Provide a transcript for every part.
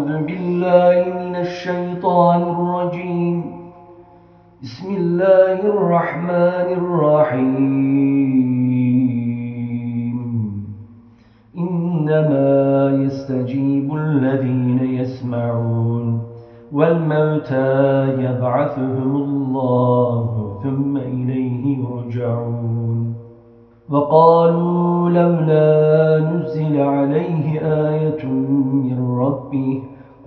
أعوذ بالله من الشيطان الرجيم. بسم الله الرحمن الرحيم. إنما يستجيب الذين يسمعون والموتى يبعثهم الله ثم إليه يرجعون. وقالوا لولا نزل عليه آية من ربه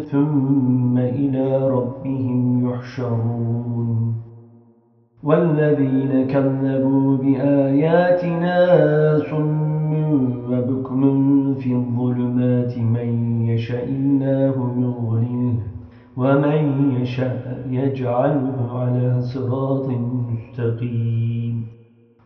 ثم إلى ربهم يحشرون والذين كذبوا بآياتنا صم وبكم في الظلمات من يشاء الله يضلله ومن يشاء يجعله على صراط مستقيم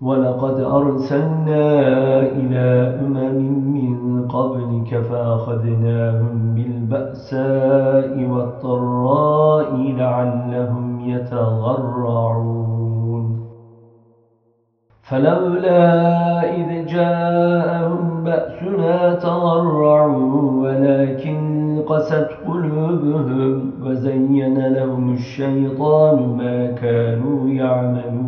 ولقد أرسلنا إلى أمم من قبلك فأخذناهم بالبأساء والضراء لعلهم يتغرعون فلولا إذ جاءهم بأسنا تضرعوا ولكن قست قلوبهم وزين لهم الشيطان ما كانوا يعملون.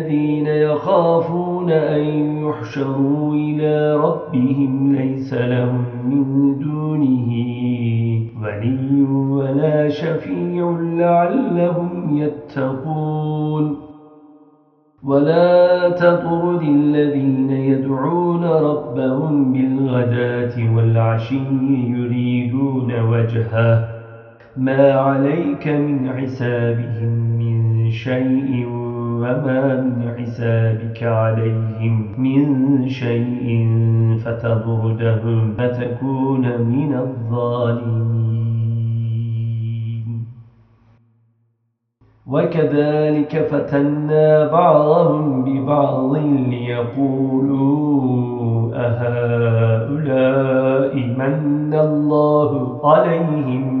الذين يخافون أن يحشروا إلى ربهم ليس لهم من دونه ولي ولا شفيع لعلهم يتقون. ولا تطرد الذين يدعون ربهم بالغداة والعشي يريدون وجهه. ما عليك من حسابهم من شيء وما من حسابك عليهم من شيء فتضردهم فتكون من الظالمين. وكذلك فتنا بعضهم ببعض ليقولوا أهؤلاء من الله عليهم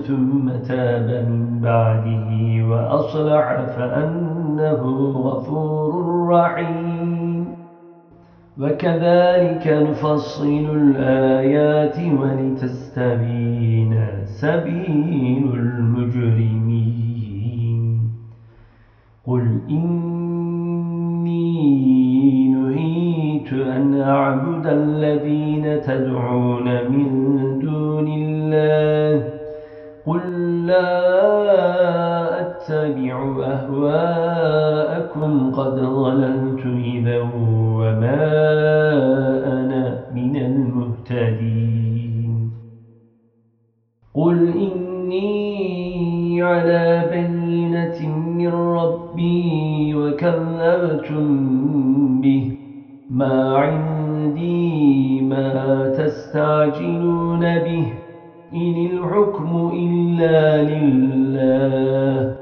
ثم تاب من بعده وأصلح فأنه غفور رحيم. وكذلك نفصل الآيات ولتستبين سبيل المجرمين. قل إني نهيت أن أعبد الذين تدعون من أهواءكم قد ضللت إذا وما أنا من المهتدين. قل إني على بينة من ربي وكذبتم به. ما عندي ما تستعجلون به. إن الحكم إلا لله.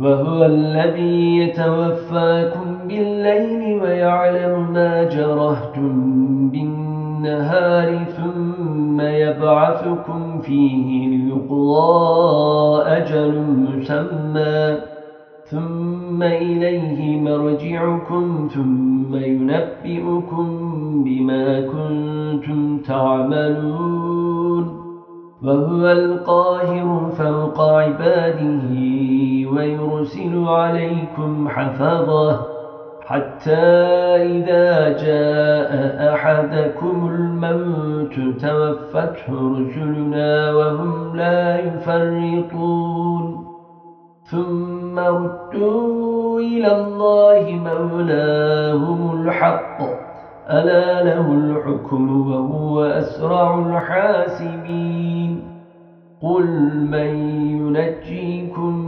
وهو الذي يتوفاكم بالليل ويعلم ما جرهتم بالنهار ثم يبعثكم فيه ليقضى أجل مسمى ثم إليه مرجعكم ثم ينبئكم بما كنتم تعملون. وهو القاهر فوق عباده. ويرسل عليكم حفظه حتى إذا جاء أحدكم الموت توفته رسلنا وهم لا يفرطون. ثم ردوا إلى الله مولاهم الحق. ألا له الحكم وهو أسرع الحاسبين. قل من ينجيكم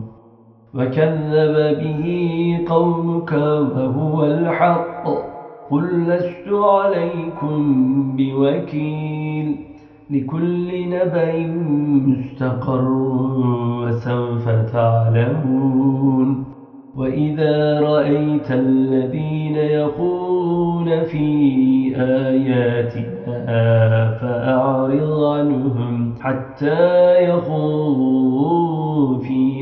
وكذب به قومك وهو الحق. قل لست عليكم بوكيل. لكل نبأ مستقر وسوف تعلمون. وإذا رأيت الذين يقولون في آياتنا فأعرض عنهم حتى يخوضوا في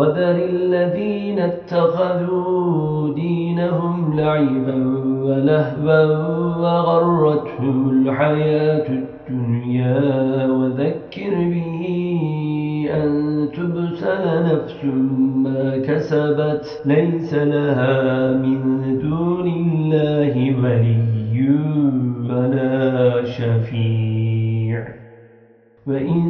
وذر الذين اتخذوا دينهم لعبا ولهبا وغرتهم الحياة الدنيا وذكر به أن تبسل نفس ما كسبت ليس لها من دون الله ولي ولا شفيع. وإن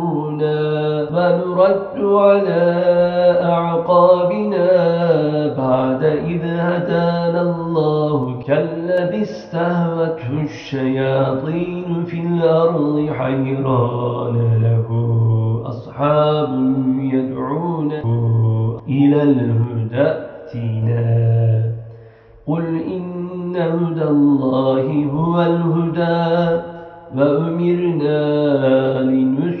يضرنا ونرد على أعقابنا بعد إذ هدانا الله كالذي استهوته الشياطين في الأرض حيران له أصحاب يدعونه إلى الهدى ائتنا قل إن هدى الله هو الهدى وأمرنا لنسلم